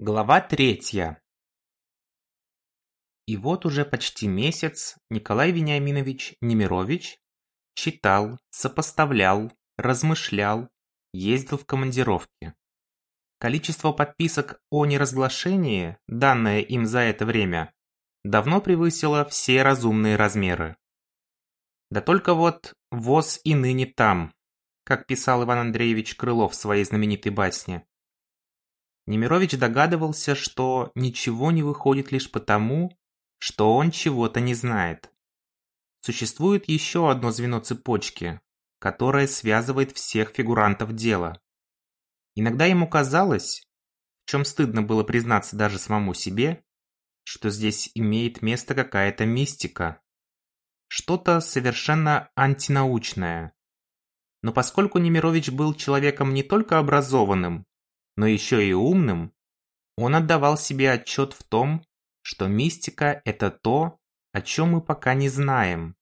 Глава третья. И вот уже почти месяц Николай Вениаминович Немирович читал, сопоставлял, размышлял, ездил в командировки. Количество подписок о неразглашении, данное им за это время, давно превысило все разумные размеры. Да только вот ВОЗ и ныне там, как писал Иван Андреевич Крылов в своей знаменитой басне. Немирович догадывался, что ничего не выходит лишь потому, что он чего-то не знает. Существует еще одно звено цепочки, которое связывает всех фигурантов дела. Иногда ему казалось, в чем стыдно было признаться даже самому себе, что здесь имеет место какая-то мистика. Что-то совершенно антинаучное. Но поскольку Немирович был человеком не только образованным, но еще и умным, он отдавал себе отчет в том, что мистика – это то, о чем мы пока не знаем,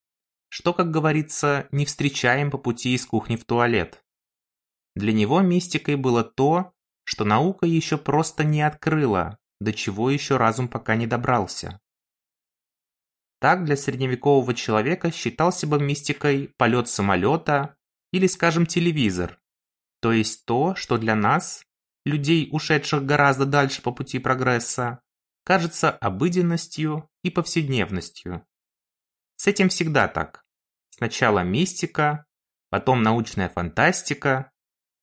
что, как говорится, не встречаем по пути из кухни в туалет. Для него мистикой было то, что наука еще просто не открыла, до чего еще разум пока не добрался. Так для средневекового человека считался бы мистикой полет самолета или, скажем, телевизор, то есть то, что для нас людей, ушедших гораздо дальше по пути прогресса, кажется обыденностью и повседневностью. С этим всегда так. Сначала мистика, потом научная фантастика,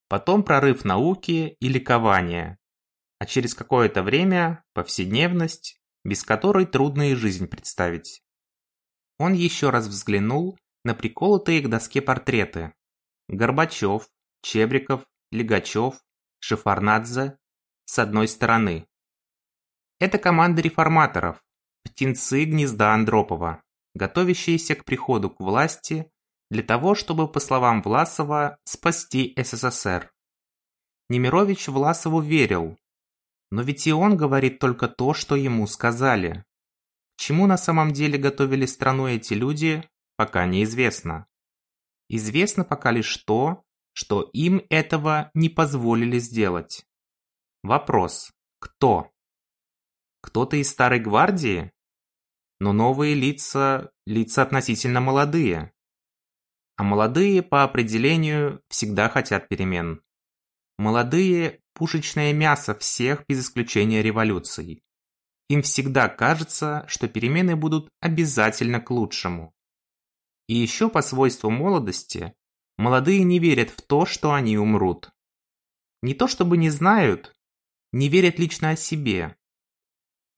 потом прорыв науки и ликование, а через какое-то время повседневность, без которой трудно и жизнь представить. Он еще раз взглянул на приколотые к доске портреты. Горбачев, Чебриков, Легачев, Шефарнадзе с одной стороны. Это команда реформаторов, птенцы гнезда Андропова, готовящиеся к приходу к власти для того, чтобы, по словам Власова, спасти СССР. Немирович Власову верил, но ведь и он говорит только то, что ему сказали. К чему на самом деле готовили страну эти люди, пока неизвестно. Известно пока лишь то, что им этого не позволили сделать. Вопрос. Кто? Кто-то из старой гвардии? Но новые лица, лица относительно молодые. А молодые по определению всегда хотят перемен. Молодые – пушечное мясо всех без исключения революций. Им всегда кажется, что перемены будут обязательно к лучшему. И еще по свойству молодости Молодые не верят в то, что они умрут. Не то чтобы не знают, не верят лично о себе.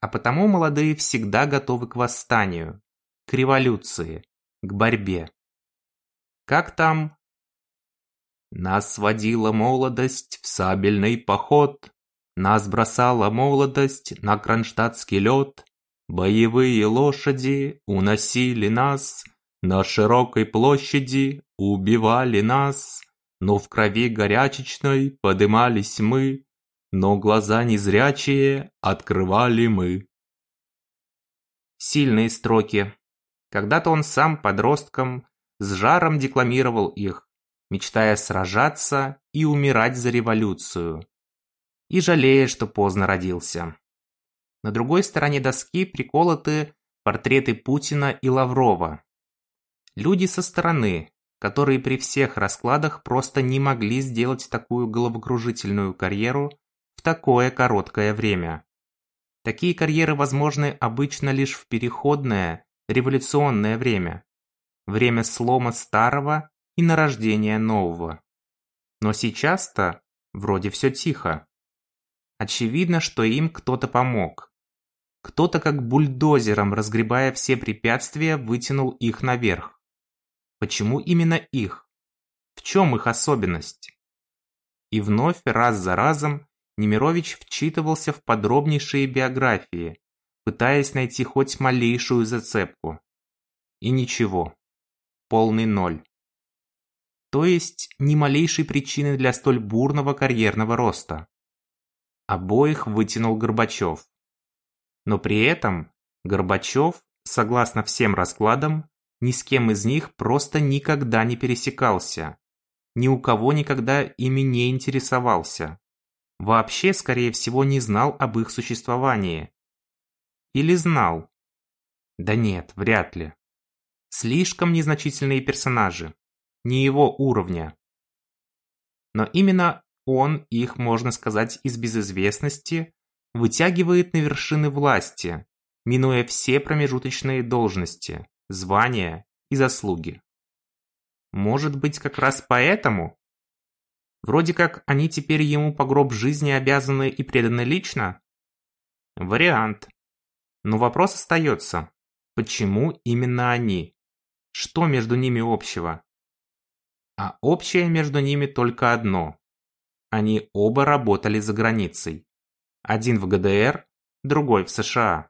А потому молодые всегда готовы к восстанию, к революции, к борьбе. Как там? Нас сводила молодость в сабельный поход, Нас бросала молодость на кронштадтский лед, Боевые лошади уносили нас на широкой площади убивали нас, но в крови горячечной подымались мы, но глаза незрячие открывали мы. Сильные строки. Когда-то он сам подростком с жаром декламировал их, мечтая сражаться и умирать за революцию. И жалея, что поздно родился. На другой стороне доски приколоты портреты Путина и Лаврова. Люди со стороны, которые при всех раскладах просто не могли сделать такую головокружительную карьеру в такое короткое время. Такие карьеры возможны обычно лишь в переходное, революционное время. Время слома старого и нарождения нового. Но сейчас-то вроде все тихо. Очевидно, что им кто-то помог. Кто-то как бульдозером, разгребая все препятствия, вытянул их наверх. Почему именно их? В чем их особенность? И вновь, раз за разом, Немирович вчитывался в подробнейшие биографии, пытаясь найти хоть малейшую зацепку. И ничего. Полный ноль. То есть, ни малейшей причины для столь бурного карьерного роста. Обоих вытянул Горбачев. Но при этом Горбачев, согласно всем раскладам, ни с кем из них просто никогда не пересекался. Ни у кого никогда ими не интересовался. вообще, скорее всего, не знал об их существовании. Или знал? Да нет, вряд ли. Слишком незначительные персонажи, не его уровня. Но именно он их, можно сказать, из безызвестности вытягивает на вершины власти, минуя все промежуточные должности, звания и заслуги. Может быть, как раз поэтому? Вроде как они теперь ему по гроб жизни обязаны и преданы лично? Вариант. Но вопрос остается. Почему именно они? Что между ними общего? А общее между ними только одно. Они оба работали за границей. Один в ГДР, другой в США.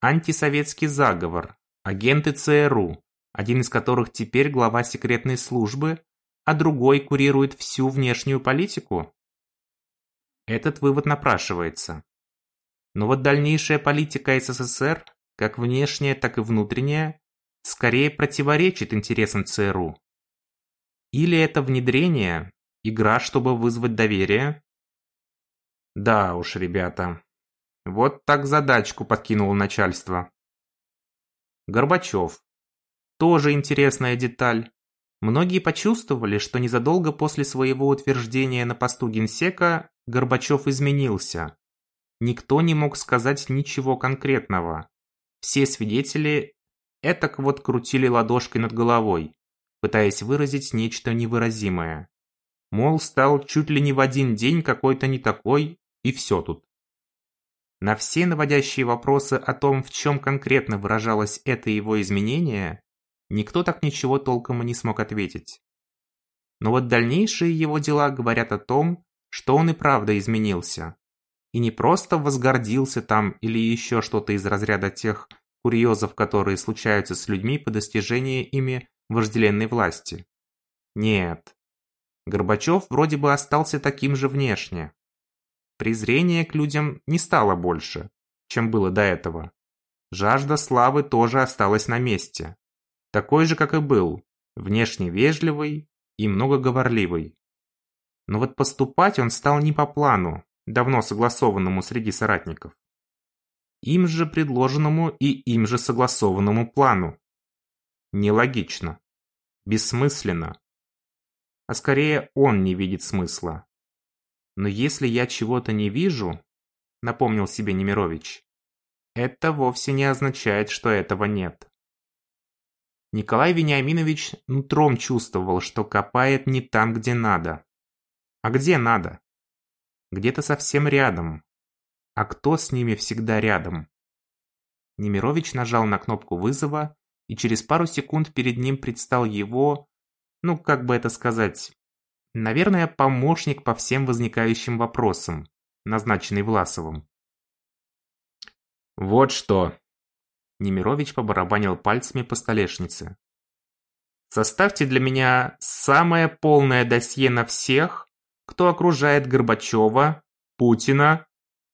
Антисоветский заговор, агенты ЦРУ, один из которых теперь глава секретной службы, а другой курирует всю внешнюю политику? Этот вывод напрашивается. Но вот дальнейшая политика СССР, как внешняя, так и внутренняя, скорее противоречит интересам ЦРУ. Или это внедрение, игра, чтобы вызвать доверие? Да уж, ребята. Вот так задачку подкинуло начальство. Горбачев. Тоже интересная деталь. Многие почувствовали, что незадолго после своего утверждения на посту генсека Горбачев изменился. Никто не мог сказать ничего конкретного. Все свидетели этак вот крутили ладошкой над головой пытаясь выразить нечто невыразимое. Мол, стал чуть ли не в один день какой-то не такой, и все тут. На все наводящие вопросы о том, в чем конкретно выражалось это его изменение, никто так ничего толком и не смог ответить. Но вот дальнейшие его дела говорят о том, что он и правда изменился. И не просто возгордился там или еще что-то из разряда тех курьезов, которые случаются с людьми по достижении ими вожделенной власти. Нет. Горбачев вроде бы остался таким же внешне. Презрение к людям не стало больше, чем было до этого. Жажда славы тоже осталась на месте. Такой же, как и был, внешне вежливый и многоговорливый. Но вот поступать он стал не по плану, давно согласованному среди соратников. Им же предложенному и им же согласованному плану. Нелогично. Бессмысленно. А скорее он не видит смысла. Но если я чего-то не вижу, напомнил себе Немирович, это вовсе не означает, что этого нет. Николай Вениаминович нутром чувствовал, что копает не там, где надо. А где надо? Где-то совсем рядом. А кто с ними всегда рядом? Немирович нажал на кнопку вызова и через пару секунд перед ним предстал его, ну, как бы это сказать, наверное, помощник по всем возникающим вопросам, назначенный Власовым. «Вот что!» Немирович побарабанил пальцами по столешнице. «Составьте для меня самое полное досье на всех, кто окружает Горбачева, Путина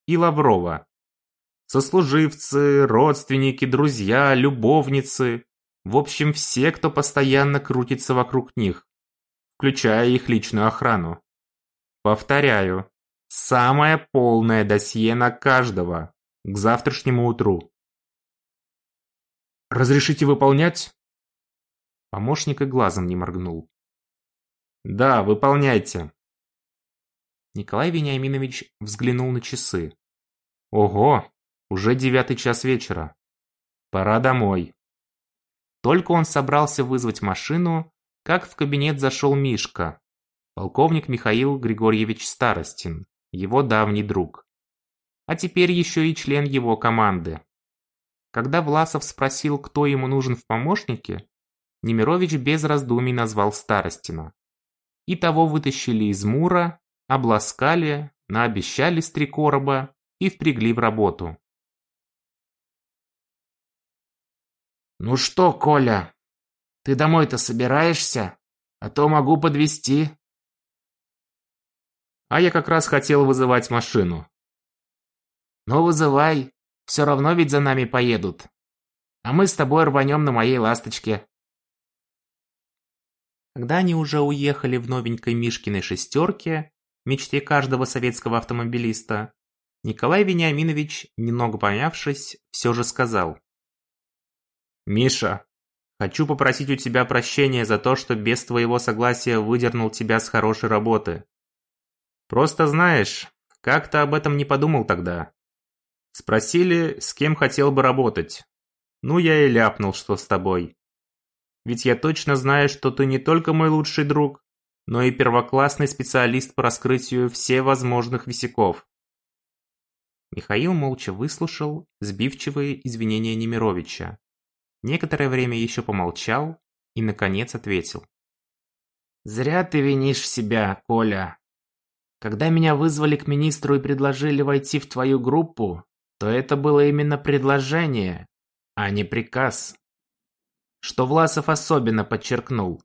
и Лаврова сослуживцы, родственники, друзья, любовницы. В общем, все, кто постоянно крутится вокруг них, включая их личную охрану. Повторяю, самое полное досье на каждого к завтрашнему утру. «Разрешите выполнять?» Помощник и глазом не моргнул. «Да, выполняйте». Николай Вениаминович взглянул на часы. «Ого, уже девятый час вечера. Пора домой. Только он собрался вызвать машину, как в кабинет зашел Мишка, полковник Михаил Григорьевич Старостин, его давний друг. А теперь еще и член его команды. Когда Власов спросил, кто ему нужен в помощнике, Немирович без раздумий назвал Старостина. И того вытащили из Мура, обласкали, наобещали с три короба и впрягли в работу. «Ну что, Коля, ты домой-то собираешься? А то могу подвезти». А я как раз хотел вызывать машину. «Ну, вызывай, все равно ведь за нами поедут. А мы с тобой рванем на моей ласточке». Когда они уже уехали в новенькой Мишкиной шестерке, мечте каждого советского автомобилиста, Николай Вениаминович, немного помявшись, все же сказал. «Миша, хочу попросить у тебя прощения за то, что без твоего согласия выдернул тебя с хорошей работы. Просто знаешь, как-то об этом не подумал тогда. Спросили, с кем хотел бы работать. Ну, я и ляпнул, что с тобой. Ведь я точно знаю, что ты не только мой лучший друг, но и первоклассный специалист по раскрытию всевозможных висяков. Михаил молча выслушал сбивчивые извинения Немировича. Некоторое время еще помолчал и, наконец, ответил. «Зря ты винишь себя, Коля. Когда меня вызвали к министру и предложили войти в твою группу, то это было именно предложение, а не приказ. Что Власов особенно подчеркнул.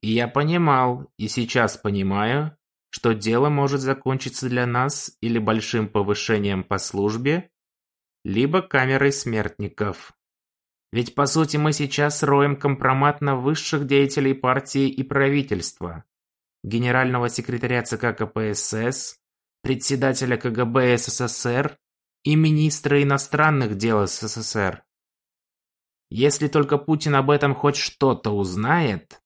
И я понимал, и сейчас понимаю, что дело может закончиться для нас или большим повышением по службе, либо камерой смертников. Ведь по сути мы сейчас роем компромат на высших деятелей партии и правительства генерального секретаря ЦК КПСС, председателя КГБ СССР и министра иностранных дел СССР. Если только Путин об этом хоть что-то узнает,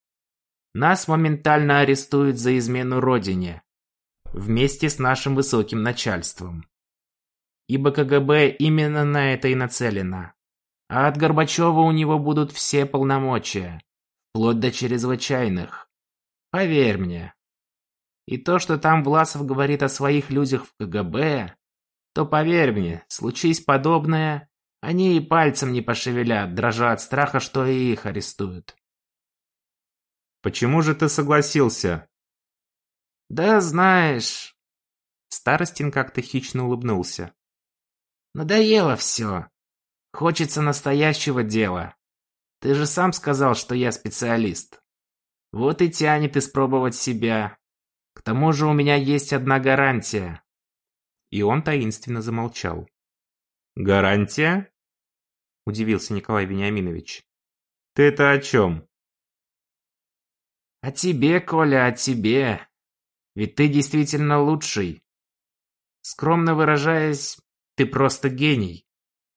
нас моментально арестуют за измену родине, вместе с нашим высоким начальством. Ибо КГБ именно на это и нацелено. А от Горбачева у него будут все полномочия, вплоть до чрезвычайных. Поверь мне. И то, что там Власов говорит о своих людях в КГБ, то поверь мне, случись подобное, они и пальцем не пошевелят, дрожа от страха, что и их арестуют. Почему же ты согласился? Да знаешь... Старостин как-то хищно улыбнулся. Надоело все. Хочется настоящего дела. Ты же сам сказал, что я специалист. Вот и тянет испробовать себя. К тому же у меня есть одна гарантия. И он таинственно замолчал. Гарантия? Удивился Николай Вениаминович. Ты это о чем? О тебе, Коля, о тебе. Ведь ты действительно лучший. Скромно выражаясь, ты просто гений.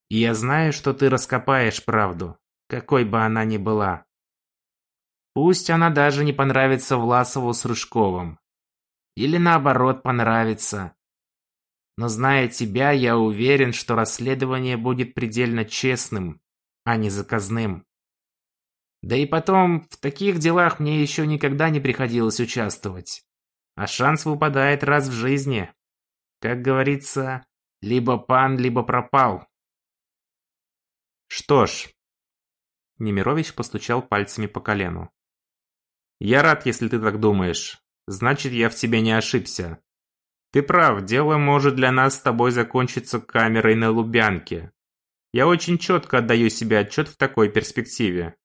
И я знаю, что ты раскопаешь правду, какой бы она ни была. Пусть она даже не понравится Власову с Рыжковым. Или наоборот понравится. Но зная тебя, я уверен, что расследование будет предельно честным, а не заказным. Да и потом, в таких делах мне еще никогда не приходилось участвовать. А шанс выпадает раз в жизни. Как говорится, либо пан, либо пропал. Что ж, Немирович постучал пальцами по колену. Я рад, если ты так думаешь. Значит, я в тебе не ошибся. Ты прав, дело может для нас с тобой закончиться камерой на Лубянке. Я очень четко отдаю себе отчет в такой перспективе.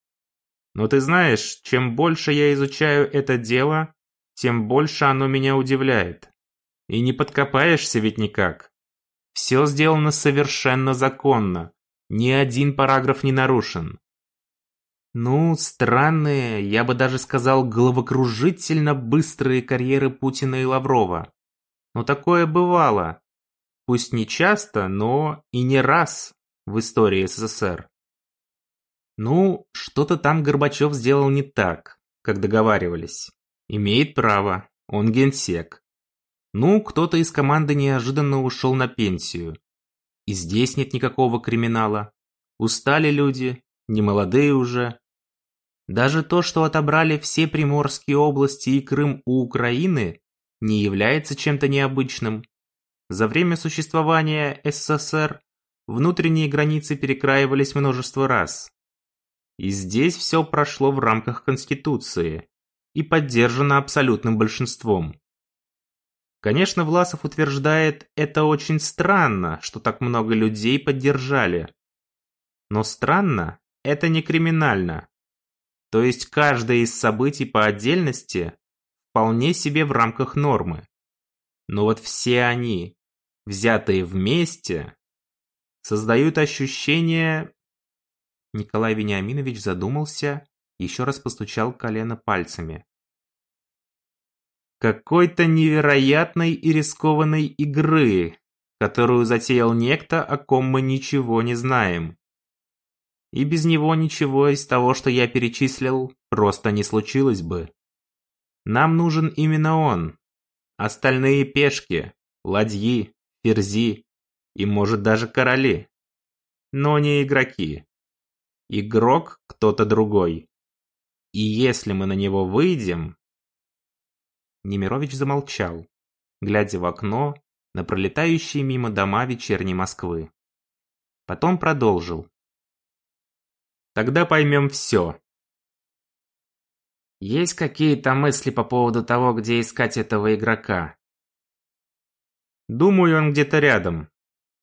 Но ты знаешь, чем больше я изучаю это дело, тем больше оно меня удивляет. И не подкопаешься ведь никак. Все сделано совершенно законно. Ни один параграф не нарушен. Ну, странные, я бы даже сказал, головокружительно быстрые карьеры Путина и Лаврова. Но такое бывало. Пусть не часто, но и не раз в истории СССР. Ну, что-то там Горбачев сделал не так, как договаривались. Имеет право, он генсек. Ну, кто-то из команды неожиданно ушел на пенсию. И здесь нет никакого криминала. Устали люди, не молодые уже. Даже то, что отобрали все приморские области и Крым у Украины, не является чем-то необычным. За время существования СССР внутренние границы перекраивались множество раз. И здесь все прошло в рамках Конституции и поддержано абсолютным большинством. Конечно, Власов утверждает, это очень странно, что так много людей поддержали. Но странно – это не криминально. То есть каждое из событий по отдельности вполне себе в рамках нормы. Но вот все они, взятые вместе, создают ощущение... Николай Вениаминович задумался, еще раз постучал колено пальцами. Какой-то невероятной и рискованной игры, которую затеял некто, о ком мы ничего не знаем. И без него ничего из того, что я перечислил, просто не случилось бы. Нам нужен именно он. Остальные пешки, ладьи, ферзи и, может, даже короли. Но не игроки. Игрок кто-то другой. И если мы на него выйдем... Немирович замолчал, глядя в окно на пролетающие мимо дома вечерней Москвы. Потом продолжил. Тогда поймем все. Есть какие-то мысли по поводу того, где искать этого игрока? Думаю, он где-то рядом.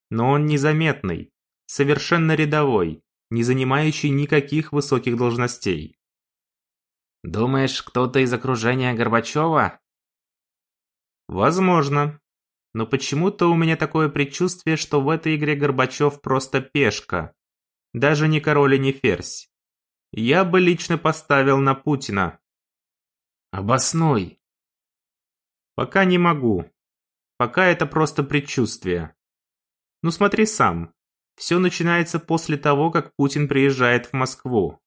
Но он незаметный, совершенно рядовой, не занимающий никаких высоких должностей. Думаешь, кто-то из окружения Горбачева? Возможно. Но почему-то у меня такое предчувствие, что в этой игре Горбачев просто пешка. Даже не король и не ферзь. Я бы лично поставил на Путина. Обоснуй. Пока не могу. Пока это просто предчувствие. Ну смотри сам. Все начинается после того, как Путин приезжает в Москву.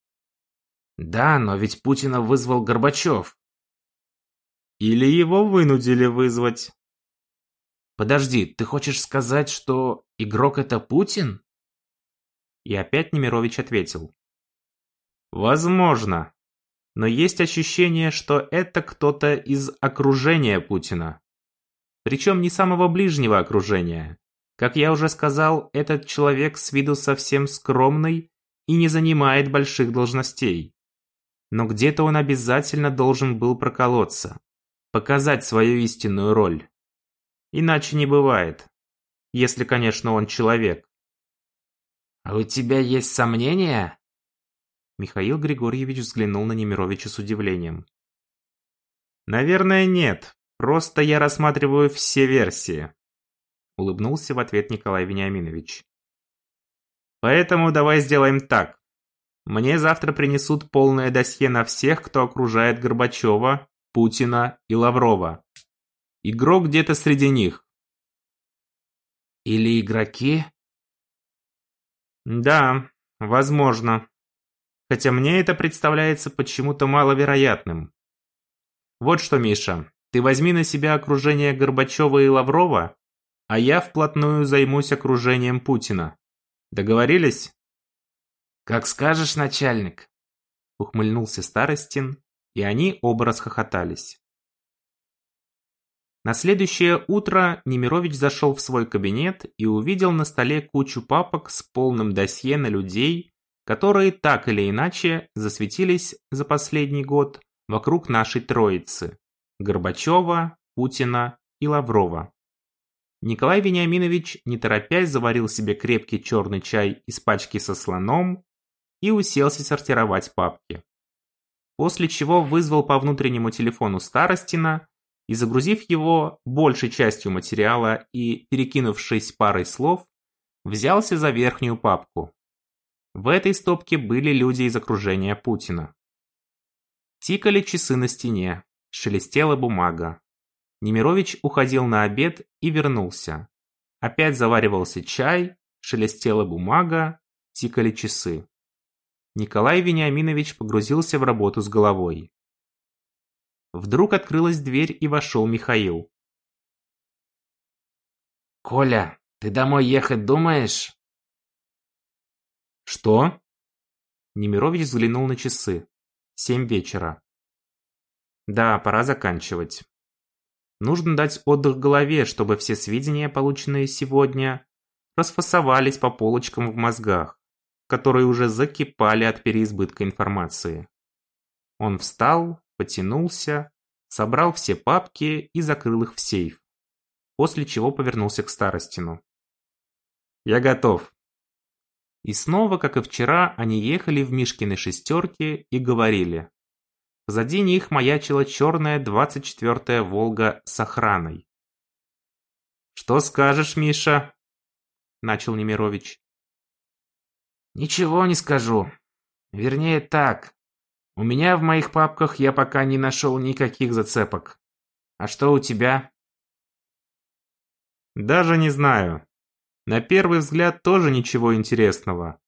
Да, но ведь Путина вызвал Горбачев. Или его вынудили вызвать. Подожди, ты хочешь сказать, что игрок это Путин? И опять Немирович ответил. Возможно. Но есть ощущение, что это кто-то из окружения Путина. Причем не самого ближнего окружения. Как я уже сказал, этот человек с виду совсем скромный и не занимает больших должностей. Но где-то он обязательно должен был проколоться, показать свою истинную роль. Иначе не бывает. Если, конечно, он человек. «А у тебя есть сомнения?» Михаил Григорьевич взглянул на Немировича с удивлением. «Наверное, нет. Просто я рассматриваю все версии улыбнулся в ответ Николай Вениаминович. Поэтому давай сделаем так. Мне завтра принесут полное досье на всех, кто окружает Горбачева, Путина и Лаврова. Игрок где-то среди них. Или игроки? Да, возможно. Хотя мне это представляется почему-то маловероятным. Вот что, Миша, ты возьми на себя окружение Горбачева и Лаврова а я вплотную займусь окружением Путина. Договорились? Как скажешь, начальник. Ухмыльнулся Старостин, и они оба расхохотались. На следующее утро Немирович зашел в свой кабинет и увидел на столе кучу папок с полным досье на людей, которые так или иначе засветились за последний год вокруг нашей троицы – Горбачева, Путина и Лаврова. Николай Вениаминович, не торопясь, заварил себе крепкий черный чай из пачки со слоном и уселся сортировать папки. После чего вызвал по внутреннему телефону Старостина и, загрузив его большей частью материала и перекинувшись парой слов, взялся за верхнюю папку. В этой стопке были люди из окружения Путина. Тикали часы на стене, шелестела бумага. Немирович уходил на обед и вернулся. Опять заваривался чай, шелестела бумага, тикали часы. Николай Вениаминович погрузился в работу с головой. Вдруг открылась дверь и вошел Михаил. «Коля, ты домой ехать думаешь?» «Что?» Немирович взглянул на часы. Семь вечера. «Да, пора заканчивать. Нужно дать отдых голове, чтобы все сведения, полученные сегодня, расфасовались по полочкам в мозгах, которые уже закипали от переизбытка информации. Он встал, потянулся, собрал все папки и закрыл их в сейф, после чего повернулся к Старостину. «Я готов». И снова, как и вчера, они ехали в Мишкиной шестерке и говорили. Позади них маячила черная 24-я «Волга» с охраной. «Что скажешь, Миша?» – начал Немирович. «Ничего не скажу. Вернее так. У меня в моих папках я пока не нашел никаких зацепок. А что у тебя? Даже не знаю. На первый взгляд тоже ничего интересного.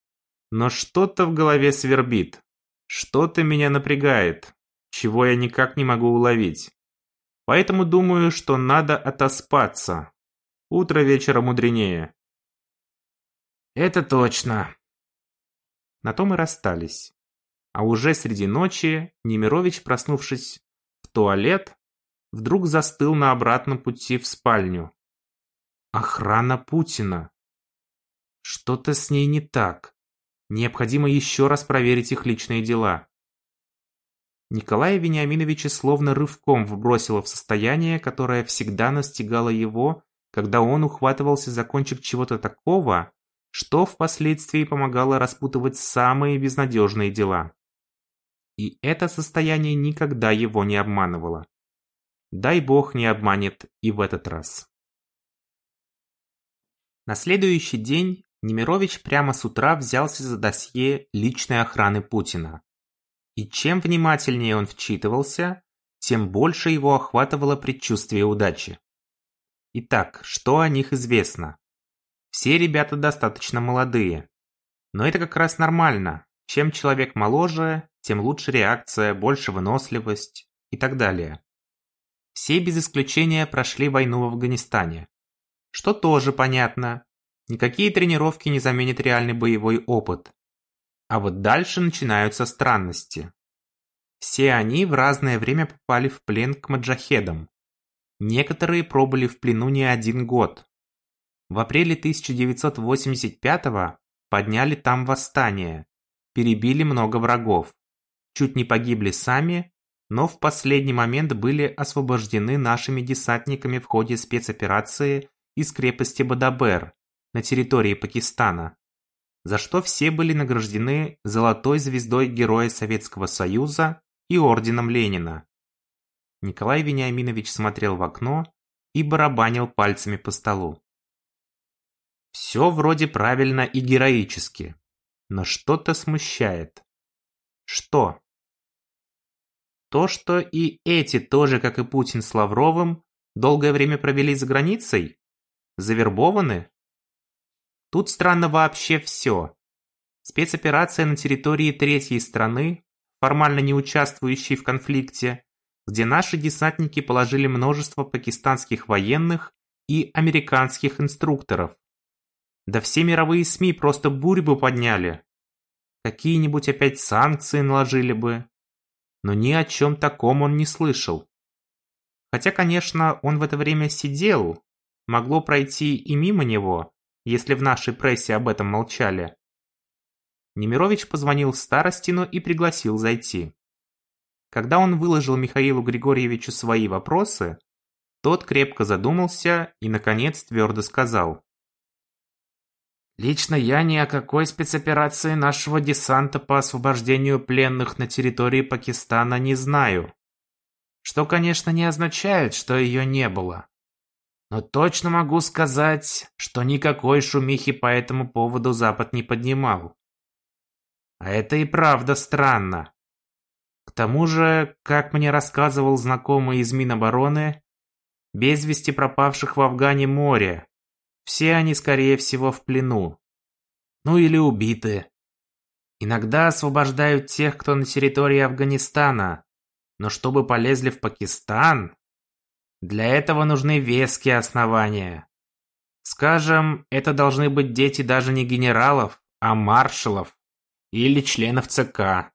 Но что-то в голове свербит. Что-то меня напрягает, чего я никак не могу уловить. Поэтому думаю, что надо отоспаться. Утро вечера мудренее. Это точно. На том и расстались. А уже среди ночи Немирович, проснувшись в туалет, вдруг застыл на обратном пути в спальню. Охрана Путина. Что-то с ней не так. Необходимо еще раз проверить их личные дела. Николая Вениаминовича словно рывком вбросило в состояние, которое всегда настигало его, когда он ухватывался за кончик чего-то такого, что впоследствии помогало распутывать самые безнадежные дела. И это состояние никогда его не обманывало. Дай бог не обманет и в этот раз. На следующий день Немирович прямо с утра взялся за досье личной охраны Путина. И чем внимательнее он вчитывался, тем больше его охватывало предчувствие удачи. Итак, что о них известно? Все ребята достаточно молодые. Но это как раз нормально. Чем человек моложе, тем лучше реакция, больше выносливость и так далее. Все без исключения прошли войну в Афганистане. Что тоже понятно. Никакие тренировки не заменят реальный боевой опыт. А вот дальше начинаются странности. Все они в разное время попали в плен к маджахедам. Некоторые пробыли в плену не один год. В апреле 1985-го подняли там восстание, перебили много врагов. Чуть не погибли сами, но в последний момент были освобождены нашими десантниками в ходе спецоперации из крепости Бадабер на территории Пакистана, за что все были награждены Золотой звездой Героя Советского Союза и Орденом Ленина. Николай Вениаминович смотрел в окно и барабанил пальцами по столу. Все вроде правильно и героически, но что-то смущает. Что? То, что и эти тоже, как и Путин с Лавровым, долгое время провели за границей? Завербованы? Тут странно вообще все. Спецоперация на территории третьей страны, формально не участвующей в конфликте, где наши десантники положили множество пакистанских военных и американских инструкторов. Да все мировые СМИ просто бурю бы подняли. Какие-нибудь опять санкции наложили бы. Но ни о чем таком он не слышал. Хотя, конечно, он в это время сидел. Могло пройти и мимо него, если в нашей прессе об этом молчали. Немирович позвонил Старостину и пригласил зайти. Когда он выложил Михаилу Григорьевичу свои вопросы, тот крепко задумался и, наконец, твердо сказал. Лично я ни о какой спецоперации нашего десанта по освобождению пленных на территории Пакистана не знаю. Что, конечно, не означает, что ее не было. Но точно могу сказать, что никакой шумихи по этому поводу Запад не поднимал. А это и правда странно. К тому же, как мне рассказывал знакомый из Минобороны, без вести пропавших в Афгане море, все они, скорее всего, в плену. Ну или убиты. Иногда освобождают тех, кто на территории Афганистана. Но чтобы полезли в Пакистан, для этого нужны веские основания. Скажем, это должны быть дети даже не генералов, а маршалов или членов ЦК.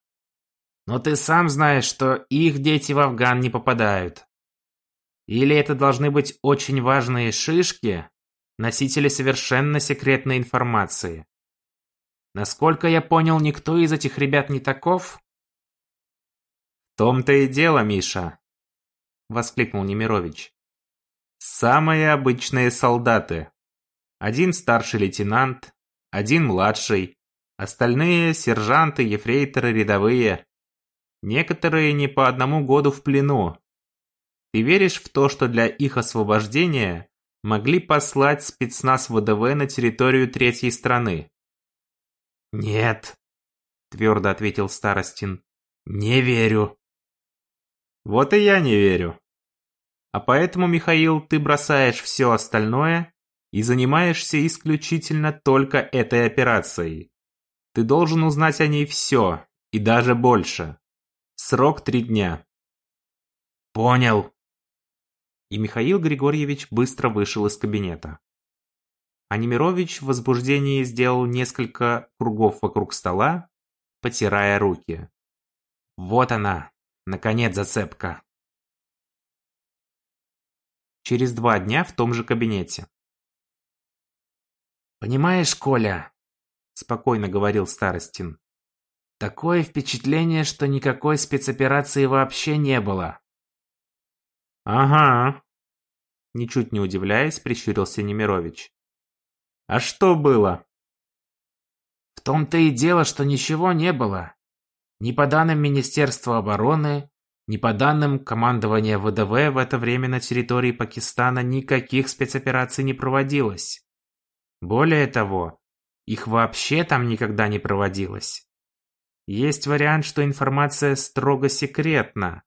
Но ты сам знаешь, что их дети в Афган не попадают. Или это должны быть очень важные шишки, носители совершенно секретной информации. Насколько я понял, никто из этих ребят не таков? В том-то и дело, Миша, воскликнул Немирович. Самые обычные солдаты. Один старший лейтенант, один младший, остальные сержанты, ефрейторы, рядовые. Некоторые не по одному году в плену. Ты веришь в то, что для их освобождения могли послать спецназ ВДВ на территорию третьей страны. «Нет», – твердо ответил Старостин, – «не верю». «Вот и я не верю». А поэтому, Михаил, ты бросаешь все остальное и занимаешься исключительно только этой операцией. Ты должен узнать о ней все, и даже больше. Срок три дня. Понял. И Михаил Григорьевич быстро вышел из кабинета. А Немирович в возбуждении сделал несколько кругов вокруг стола, потирая руки. Вот она, наконец, зацепка. Через два дня в том же кабинете. «Понимаешь, Коля», — спокойно говорил Старостин, «такое впечатление, что никакой спецоперации вообще не было». «Ага», — ничуть не удивляясь, прищурился Немирович. «А что было?» «В том-то и дело, что ничего не было. Ни по данным Министерства обороны, ни по данным командования ВДВ в это время на территории Пакистана никаких спецопераций не проводилось. Более того, их вообще там никогда не проводилось. Есть вариант, что информация строго секретна,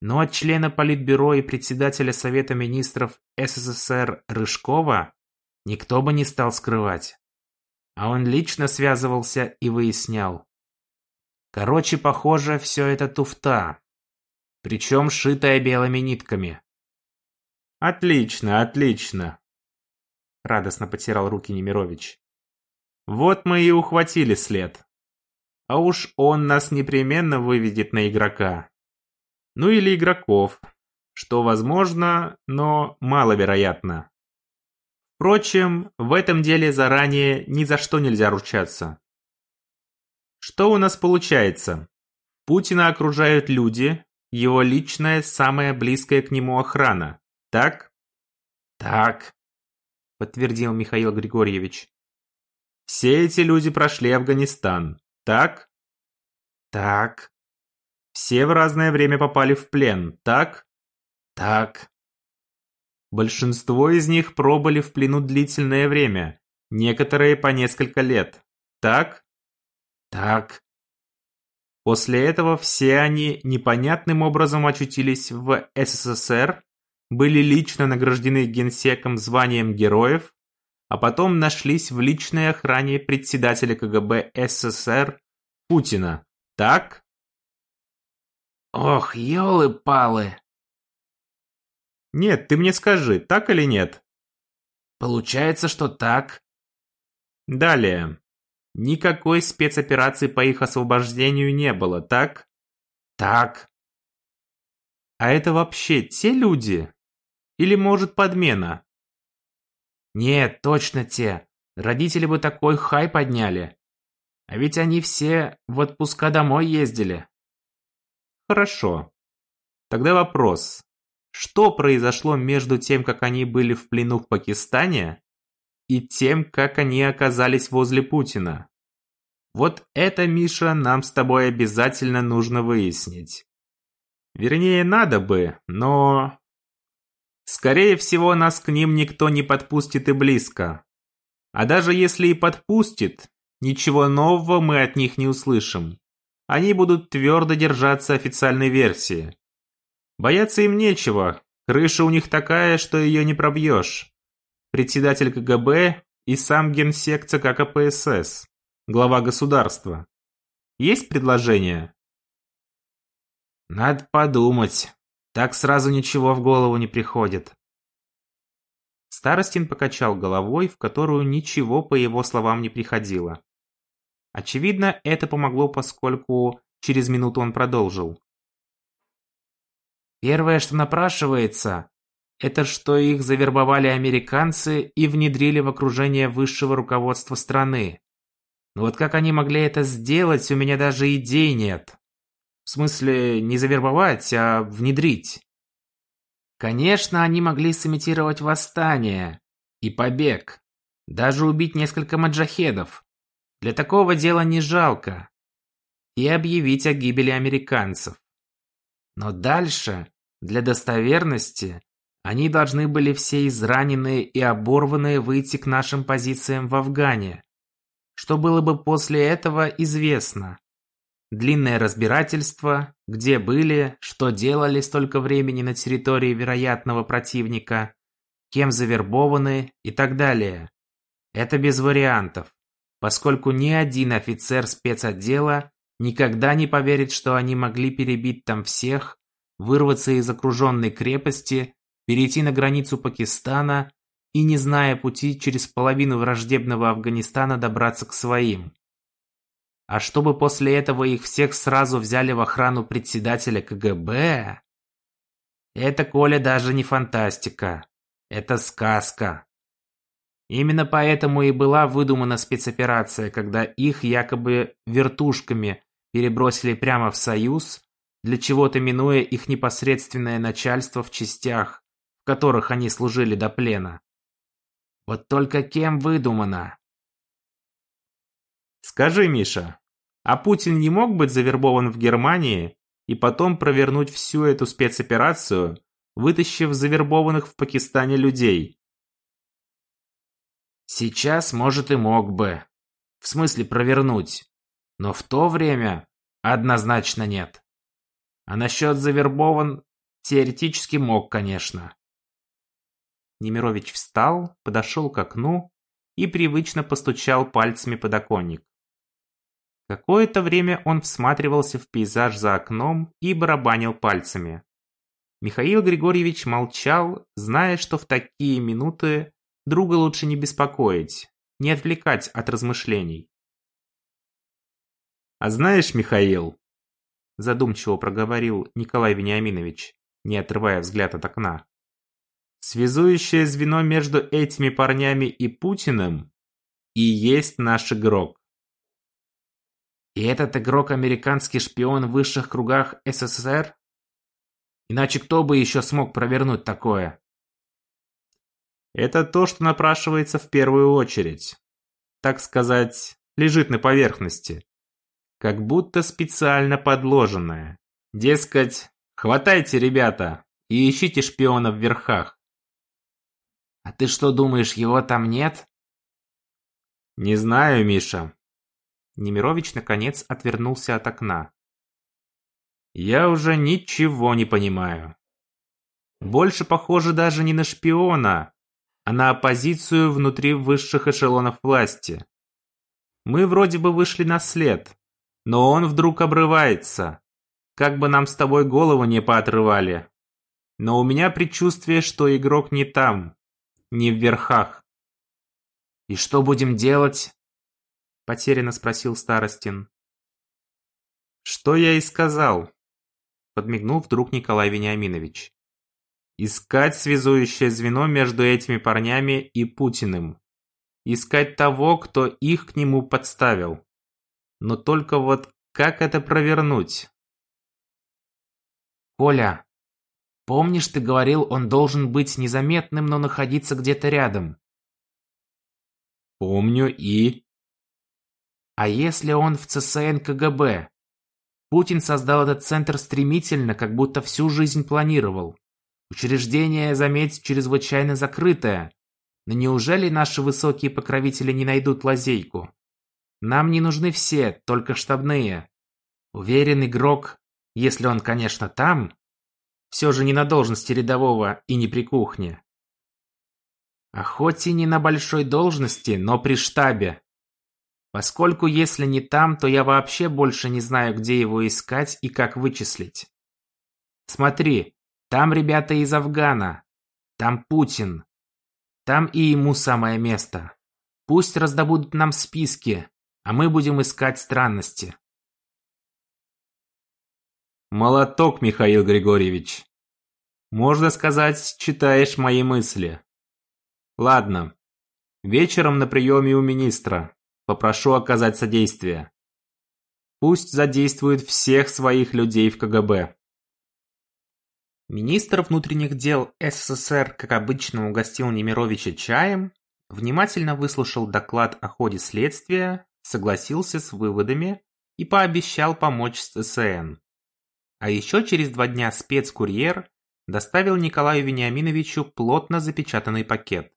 но от члена Политбюро и председателя Совета Министров СССР Рыжкова никто бы не стал скрывать. А он лично связывался и выяснял. Короче, похоже, все это туфта. Причем шитая белыми нитками. Отлично, отлично. Радостно потирал руки Немирович. Вот мы и ухватили след. А уж он нас непременно выведет на игрока. Ну или игроков, что возможно, но маловероятно. Впрочем, в этом деле заранее ни за что нельзя ручаться. Что у нас получается? Путина окружают люди, его личная, самая близкая к нему охрана. Так? Так, подтвердил Михаил Григорьевич. Все эти люди прошли Афганистан. Так? Так. Все в разное время попали в плен. Так? Так. Большинство из них пробыли в плену длительное время, некоторые по несколько лет. Так? Так. После этого все они непонятным образом очутились в СССР, были лично награждены генсеком званием героев, а потом нашлись в личной охране председателя КГБ СССР Путина. Так? Ох, елы-палы. Нет, ты мне скажи, так или нет? Получается, что так. Далее. Никакой спецоперации по их освобождению не было, так? Так. А это вообще те люди? Или может подмена? Нет, точно те. Родители бы такой хай подняли. А ведь они все в отпуска домой ездили. Хорошо. Тогда вопрос. Что произошло между тем, как они были в плену в Пакистане, и тем, как они оказались возле Путина. Вот это, Миша, нам с тобой обязательно нужно выяснить. Вернее, надо бы, но... Скорее всего, нас к ним никто не подпустит и близко. А даже если и подпустит, ничего нового мы от них не услышим. Они будут твердо держаться официальной версии. Бояться им нечего, крыша у них такая, что ее не пробьешь председатель КГБ и сам генсек ЦК КПСС, глава государства. Есть предложение? Надо подумать. Так сразу ничего в голову не приходит. Старостин покачал головой, в которую ничего, по его словам, не приходило. Очевидно, это помогло, поскольку через минуту он продолжил. Первое, что напрашивается, это что их завербовали американцы и внедрили в окружение высшего руководства страны. Но вот как они могли это сделать, у меня даже идей нет. В смысле, не завербовать, а внедрить. Конечно, они могли сымитировать восстание и побег. Даже убить несколько маджахедов. Для такого дела не жалко. И объявить о гибели американцев. Но дальше, для достоверности, они должны были все израненные и оборванные выйти к нашим позициям в Афгане. Что было бы после этого, известно. длинное разбирательство, где были, что делали столько времени на территории вероятного противника, кем завербованы и так далее. Это без вариантов, поскольку ни один офицер спецотдела никогда не поверит, что они могли перебить там всех, вырваться из окруженной крепости, перейти на границу Пакистана и, не зная пути через половину враждебного Афганистана, добраться к своим. А чтобы после этого их всех сразу взяли в охрану председателя КГБ? Это, Коля, даже не фантастика. Это сказка. Именно поэтому и была выдумана спецоперация, когда их якобы вертушками перебросили прямо в Союз, для чего-то минуя их непосредственное начальство в частях, в которых они служили до плена. Вот только кем выдумано? Скажи, Миша, а Путин не мог быть завербован в Германии и потом провернуть всю эту спецоперацию, вытащив завербованных в Пакистане людей? Сейчас, может, и мог бы. В смысле провернуть. Но в то время однозначно нет. А насчет завербован теоретически мог, конечно. Немирович встал, подошел к окну и привычно постучал пальцами подоконник. Какое-то время он всматривался в пейзаж за окном и барабанил пальцами. Михаил Григорьевич молчал, зная, что в такие минуты друга лучше не беспокоить, не отвлекать от размышлений. «А знаешь, Михаил», – задумчиво проговорил Николай Вениаминович, не отрывая взгляд от окна, «связующее звено между этими парнями и Путиным и есть наш игрок. И этот игрок американский шпион в высших кругах СССР? Иначе кто бы еще смог провернуть такое? Это то, что напрашивается в первую очередь. Так сказать, лежит на поверхности. Как будто специально подложенное. Дескать, хватайте, ребята, и ищите шпиона в верхах. А ты что думаешь, его там нет? Не знаю, Миша. Немирович наконец отвернулся от окна. Я уже ничего не понимаю. Больше похоже даже не на шпиона, а на оппозицию внутри высших эшелонов власти. Мы вроде бы вышли на след, но он вдруг обрывается. Как бы нам с тобой голову не поотрывали. Но у меня предчувствие, что игрок не там, не в верхах. И что будем делать? Потерянно спросил Старостин. Что я и сказал. Подмигнул вдруг Николай Вениаминович. Искать связующее звено между этими парнями и Путиным. Искать того, кто их к нему подставил. Но только вот как это провернуть? Коля, помнишь, ты говорил, он должен быть незаметным, но находиться где-то рядом? Помню и... А если он в ЦСН КГБ? Путин создал этот центр стремительно, как будто всю жизнь планировал. Учреждение, заметь, чрезвычайно закрытое. Но неужели наши высокие покровители не найдут лазейку? Нам не нужны все, только штабные. Уверен, игрок, если он, конечно, там, все же не на должности рядового и не при кухне. А хоть и не на большой должности, но при штабе. Поскольку если не там, то я вообще больше не знаю, где его искать и как вычислить. Смотри, там ребята из Афгана. Там Путин. Там и ему самое место. Пусть раздобудут нам списки, а мы будем искать странности. Молоток, Михаил Григорьевич. Можно сказать, читаешь мои мысли. Ладно. Вечером на приеме у министра. Попрошу оказать содействие. Пусть задействует всех своих людей в КГБ. Министр внутренних дел СССР, как обычно, угостил Немировича чаем, внимательно выслушал доклад о ходе следствия, согласился с выводами и пообещал помочь с ССН. А еще через два дня спецкурьер доставил Николаю Вениаминовичу плотно запечатанный пакет.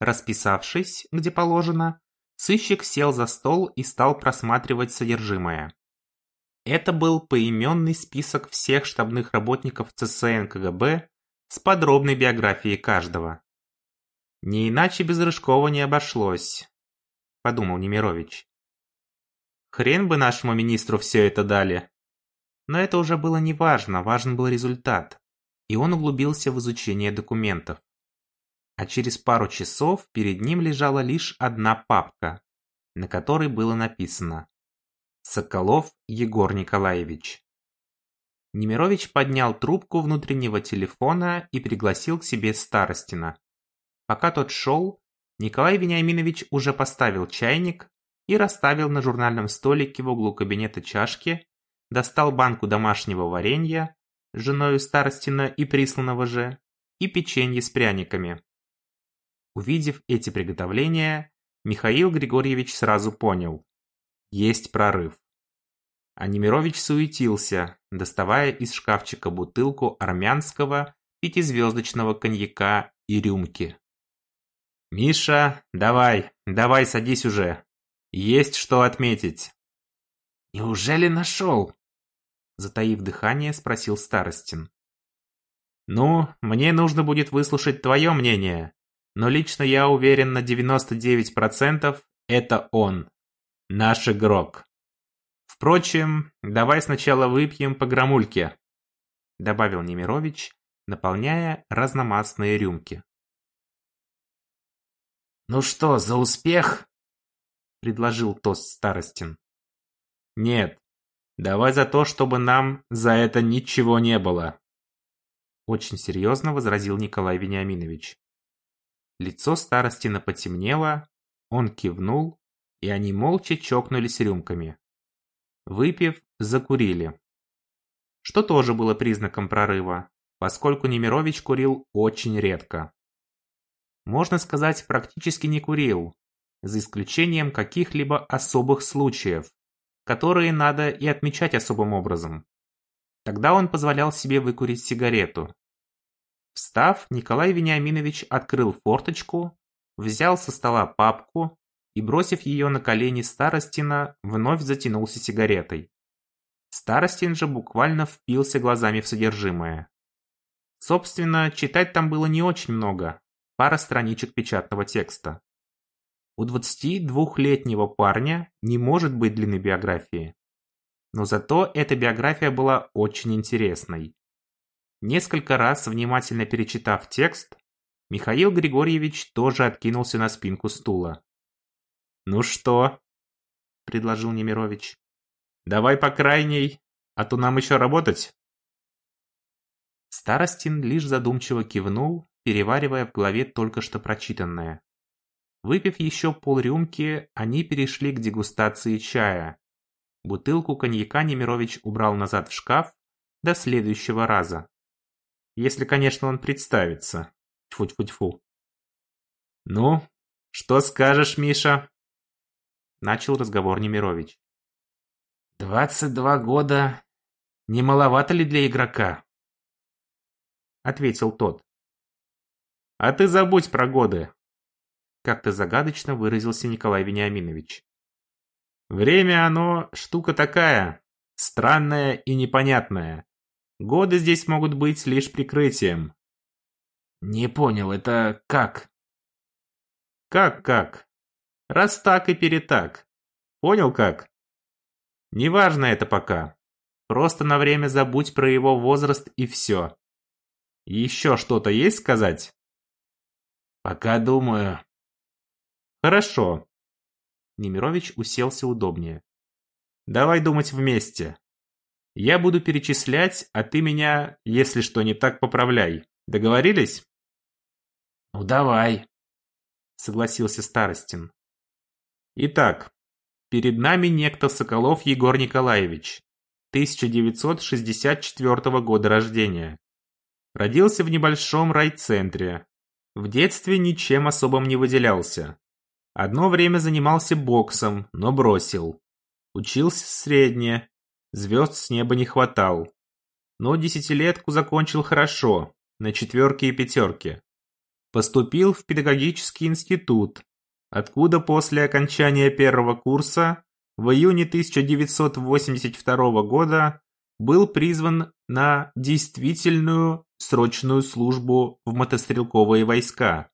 Расписавшись, где положено, Сыщик сел за стол и стал просматривать содержимое. Это был поименный список всех штабных работников ЦСН КГБ с подробной биографией каждого. Не иначе без Рыжкова не обошлось, подумал Немирович. Хрен бы нашему министру все это дали. Но это уже было не важно, важен был результат. И он углубился в изучение документов. А через пару часов перед ним лежала лишь одна папка, на которой было написано «Соколов Егор Николаевич». Немирович поднял трубку внутреннего телефона и пригласил к себе Старостина. Пока тот шел, Николай Вениаминович уже поставил чайник и расставил на журнальном столике в углу кабинета чашки, достал банку домашнего варенья, женою Старостина и присланного же, и печенье с пряниками. Увидев эти приготовления, Михаил Григорьевич сразу понял – есть прорыв. А Немирович суетился, доставая из шкафчика бутылку армянского пятизвездочного коньяка и рюмки. «Миша, давай, давай садись уже. Есть что отметить». «Неужели нашел?» Затаив дыхание, спросил Старостин. «Ну, мне нужно будет выслушать твое мнение, но лично я уверен на 99% это он, наш игрок». Впрочем, давай сначала выпьем по грамульке, добавил Немирович, наполняя разномастные рюмки. Ну что, за успех? предложил тост Старостин. Нет, давай за то, чтобы нам за это ничего не было. Очень серьезно возразил Николай Вениаминович. Лицо Старостина потемнело, он кивнул, и они молча чокнулись рюмками. Выпив, закурили. Что тоже было признаком прорыва, поскольку Немирович курил очень редко. Можно сказать, практически не курил, за исключением каких-либо особых случаев, которые надо и отмечать особым образом. Тогда он позволял себе выкурить сигарету. Встав, Николай Вениаминович открыл форточку, взял со стола папку и, бросив ее на колени Старостина, вновь затянулся сигаретой. Старостин же буквально впился глазами в содержимое. Собственно, читать там было не очень много, пара страничек печатного текста. У 22-летнего парня не может быть длины биографии. Но зато эта биография была очень интересной. Несколько раз внимательно перечитав текст, Михаил Григорьевич тоже откинулся на спинку стула. «Ну что?» – предложил Немирович. «Давай по крайней, а то нам еще работать». Старостин лишь задумчиво кивнул, переваривая в голове только что прочитанное. Выпив еще полрюмки, они перешли к дегустации чая. Бутылку коньяка Немирович убрал назад в шкаф до следующего раза. Если, конечно, он представится. Тьфу-тьфу-тьфу. «Ну, что скажешь, Миша?» Начал разговор Немирович. «Двадцать два года. Не маловато ли для игрока?» Ответил тот. «А ты забудь про годы!» Как-то загадочно выразился Николай Вениаминович. «Время оно штука такая, странная и непонятная. Годы здесь могут быть лишь прикрытием». «Не понял, это как?» «Как-как? Раз так и перетак. Понял как? Неважно это пока. Просто на время забудь про его возраст и все. Еще что-то есть сказать? Пока думаю. Хорошо. Немирович уселся удобнее. Давай думать вместе. Я буду перечислять, а ты меня, если что не так, поправляй. Договорились? Ну давай, согласился Старостин. Итак, перед нами некто Соколов Егор Николаевич, 1964 года рождения. Родился в небольшом райцентре. В детстве ничем особым не выделялся. Одно время занимался боксом, но бросил. Учился средне, звезд с неба не хватал. Но десятилетку закончил хорошо, на четверке и пятерке. Поступил в педагогический институт, откуда после окончания первого курса в июне 1982 года был призван на действительную срочную службу в мотострелковые войска.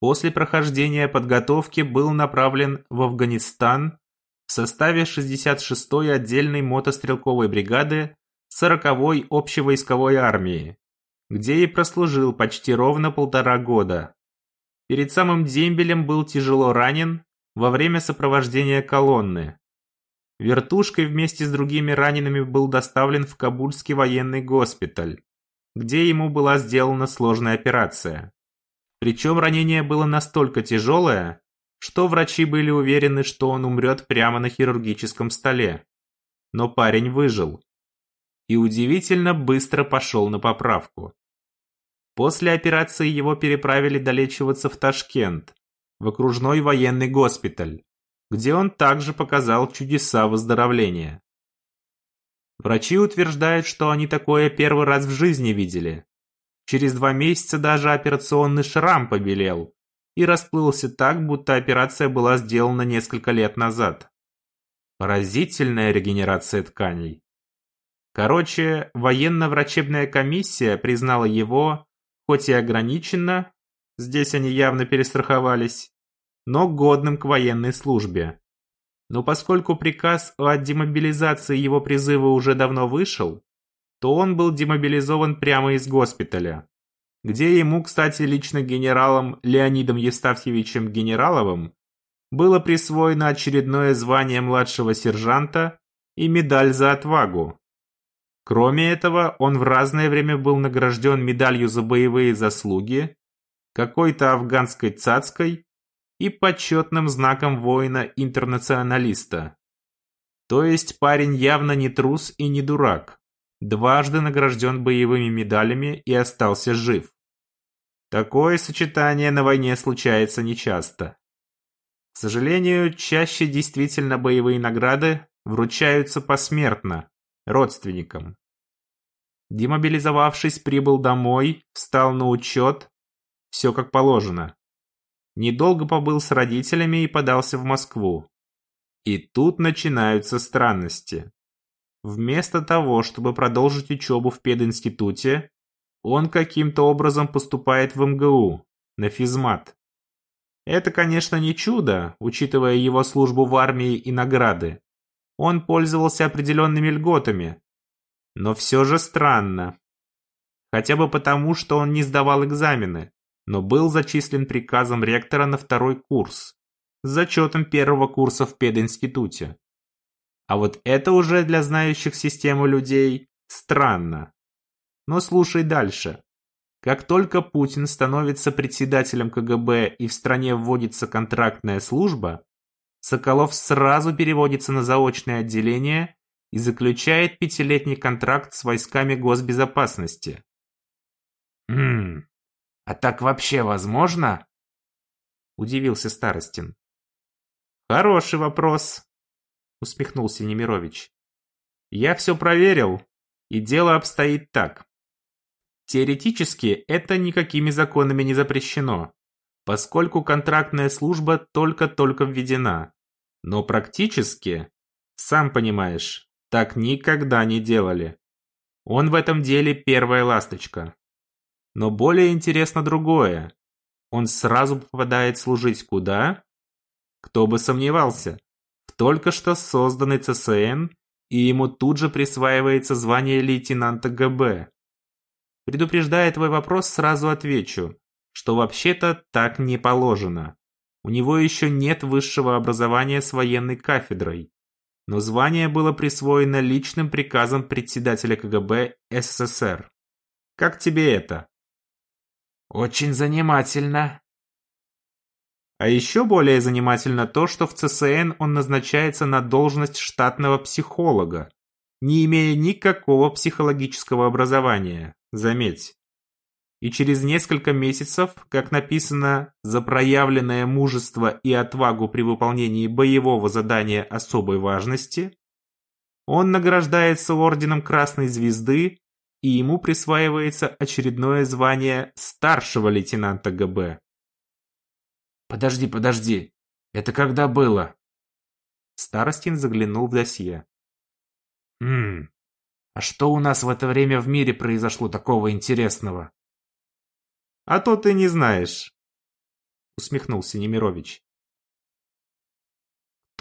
После прохождения подготовки был направлен в Афганистан в составе 66-й отдельной мотострелковой бригады 40-й общевойсковой армии, где и прослужил почти ровно полтора года. Перед самым дембелем был тяжело ранен во время сопровождения колонны. Вертушкой вместе с другими ранеными был доставлен в Кабульский военный госпиталь, где ему была сделана сложная операция. Причем ранение было настолько тяжелое, что врачи были уверены, что он умрет прямо на хирургическом столе. Но парень выжил. И удивительно быстро пошел на поправку. После операции его переправили долечиваться в Ташкент, в окружной военный госпиталь, где он также показал чудеса выздоровления. Врачи утверждают, что они такое первый раз в жизни видели. Через два месяца даже операционный шрам побелел и расплылся так, будто операция была сделана несколько лет назад. Поразительная регенерация тканей. Короче, военно-врачебная комиссия признала его, хоть и ограниченно, здесь они явно перестраховались, но годным к военной службе. Но поскольку приказ о демобилизации его призыва уже давно вышел, то он был демобилизован прямо из госпиталя, где ему, кстати, лично генералом Леонидом Евстафьевичем Генераловым было присвоено очередное звание младшего сержанта и медаль за отвагу. Кроме этого, он в разное время был награжден медалью за боевые заслуги, какой-то афганской цацкой и почетным знаком воина-интернационалиста. То есть парень явно не трус и не дурак. Дважды награжден боевыми медалями и остался жив. Такое сочетание на войне случается нечасто. К сожалению, чаще действительно боевые награды вручаются посмертно, родственникам. Демобилизовавшись, прибыл домой, встал на учет, все как положено. Недолго побыл с родителями и подался в Москву. И тут начинаются странности. Вместо того, чтобы продолжить учебу в пединституте, он каким-то образом поступает в МГУ, на физмат. Это, конечно, не чудо, учитывая его службу в армии и награды. Он пользовался определенными льготами. Но все же странно. Хотя бы потому, что он не сдавал экзамены но был зачислен приказом ректора на второй курс с зачетом первого курса в пединституте. А вот это уже для знающих систему людей странно. Но слушай дальше. Как только Путин становится председателем КГБ и в стране вводится контрактная служба, Соколов сразу переводится на заочное отделение и заключает пятилетний контракт с войсками госбезопасности. Хм, а так вообще возможно? Удивился Старостин. Хороший вопрос, усмехнулся Немирович. Я все проверил, и дело обстоит так. Теоретически это никакими законами не запрещено, поскольку контрактная служба только-только введена. Но практически, сам понимаешь, так никогда не делали. Он в этом деле первая ласточка. Но более интересно другое. Он сразу попадает служить куда? Кто бы сомневался. В только что созданный ЦСН, и ему тут же присваивается звание лейтенанта ГБ. Предупреждая твой вопрос, сразу отвечу, что вообще-то так не положено. У него еще нет высшего образования с военной кафедрой. Но звание было присвоено личным приказом председателя КГБ СССР. Как тебе это? Очень занимательно. А еще более занимательно то, что в ЦСН он назначается на должность штатного психолога, не имея никакого психологического образования, заметь. И через несколько месяцев, как написано, за проявленное мужество и отвагу при выполнении боевого задания особой важности, он награждается орденом Красной Звезды и ему присваивается очередное звание старшего лейтенанта ГБ. Подожди, подожди. Это когда было? Старостин заглянул в досье. «Хм, а что у нас в это время в мире произошло такого интересного?» «А то ты не знаешь», — усмехнулся Немирович.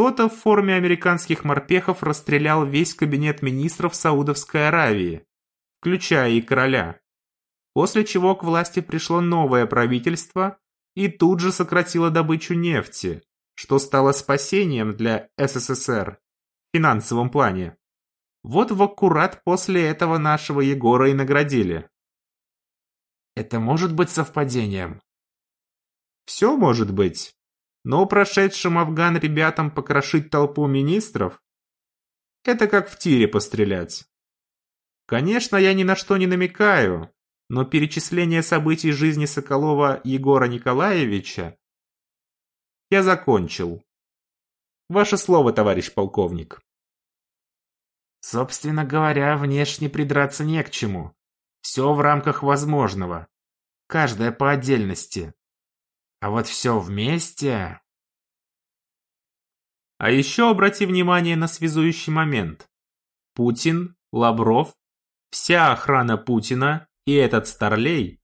Кто-то в форме американских морпехов расстрелял весь кабинет министров Саудовской Аравии, включая и короля. После чего к власти пришло новое правительство и тут же сократило добычу нефти, что стало спасением для СССР в финансовом плане. Вот в аккурат после этого нашего Егора и наградили. Это может быть совпадением? Все может быть. Но прошедшим Афган ребятам покрошить толпу министров – это как в тире пострелять. Конечно, я ни на что не намекаю, но перечисление событий жизни Соколова Егора Николаевича я закончил. Ваше слово, товарищ полковник. Собственно говоря, внешне придраться не к чему. Все в рамках возможного. Каждая по отдельности. А вот все вместе... А еще обрати внимание на связующий момент. Путин, Лавров, вся охрана Путина и этот Старлей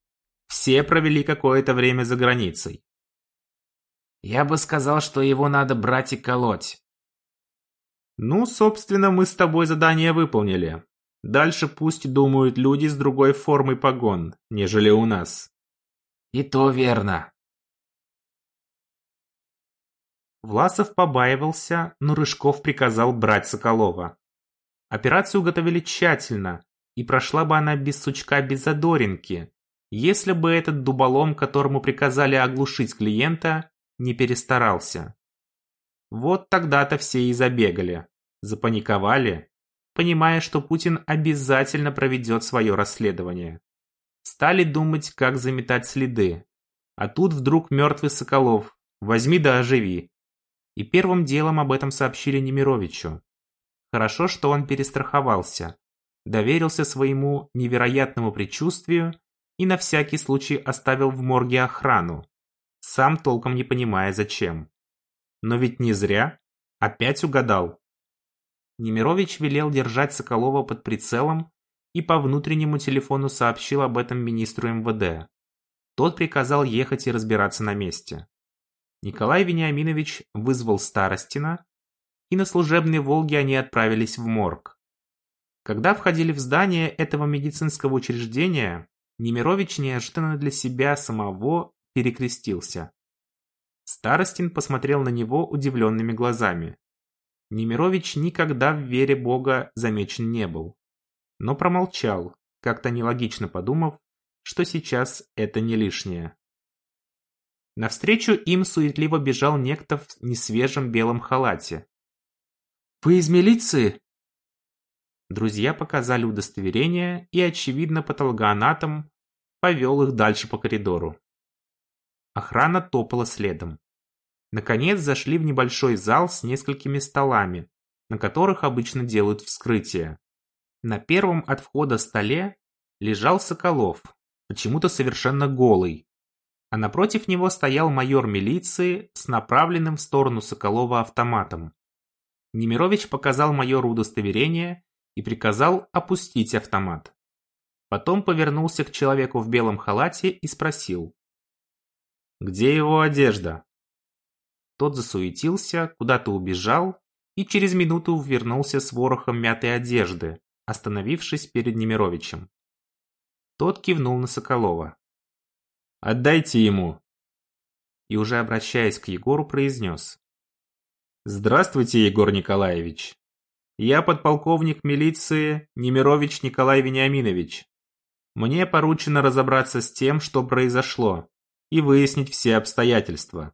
все провели какое-то время за границей. Я бы сказал, что его надо брать и колоть. Ну, собственно, мы с тобой задание выполнили. Дальше пусть думают люди с другой формой погон, нежели у нас. И то верно. Власов побаивался, но Рыжков приказал брать Соколова. Операцию готовили тщательно, и прошла бы она без сучка, без задоринки, если бы этот дуболом, которому приказали оглушить клиента, не перестарался. Вот тогда-то все и забегали, запаниковали, понимая, что Путин обязательно проведет свое расследование. Стали думать, как заметать следы. А тут вдруг мертвый Соколов, возьми да оживи. И первым делом об этом сообщили Немировичу. Хорошо, что он перестраховался, доверился своему невероятному предчувствию и на всякий случай оставил в морге охрану, сам толком не понимая зачем. Но ведь не зря, опять угадал. Немирович велел держать Соколова под прицелом и по внутреннему телефону сообщил об этом министру МВД. Тот приказал ехать и разбираться на месте. Николай Вениаминович вызвал Старостина, и на служебной «Волге» они отправились в морг. Когда входили в здание этого медицинского учреждения, Немирович неожиданно для себя самого перекрестился. Старостин посмотрел на него удивленными глазами. Немирович никогда в вере Бога замечен не был. Но промолчал, как-то нелогично подумав, что сейчас это не лишнее. Навстречу им суетливо бежал некто в несвежем белом халате. «Вы из милиции?» Друзья показали удостоверение и, очевидно, патологоанатом повел их дальше по коридору. Охрана топала следом. Наконец зашли в небольшой зал с несколькими столами, на которых обычно делают вскрытие. На первом от входа столе лежал Соколов, почему-то совершенно голый, а напротив него стоял майор милиции с направленным в сторону Соколова автоматом. Немирович показал майору удостоверение и приказал опустить автомат. Потом повернулся к человеку в белом халате и спросил. Где его одежда? Тот засуетился, куда-то убежал и через минуту вернулся с ворохом мятой одежды, остановившись перед Немировичем. Тот кивнул на Соколова. «Отдайте ему!» И уже обращаясь к Егору, произнес. «Здравствуйте, Егор Николаевич. Я подполковник милиции Немирович Николай Вениаминович. Мне поручено разобраться с тем, что произошло, и выяснить все обстоятельства.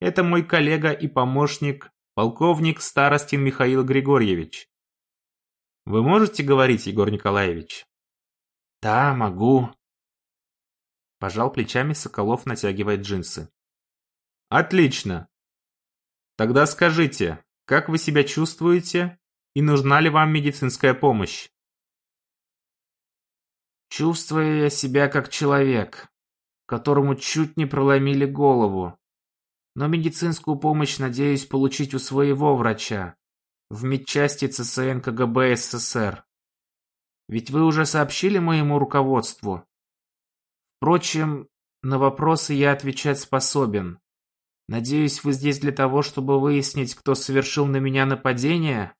Это мой коллега и помощник, полковник Старостин Михаил Григорьевич. Вы можете говорить, Егор Николаевич? Да, могу. Пожал плечами Соколов, натягивая джинсы. Отлично. Тогда скажите, как вы себя чувствуете и нужна ли вам медицинская помощь? Чувствую я себя как человек, которому чуть не проломили голову. Но медицинскую помощь надеюсь получить у своего врача, в медчасти ЦСН КГБ СССР. Ведь вы уже сообщили моему руководству. Впрочем, на вопросы я отвечать способен. Надеюсь, вы здесь для того, чтобы выяснить, кто совершил на меня нападение?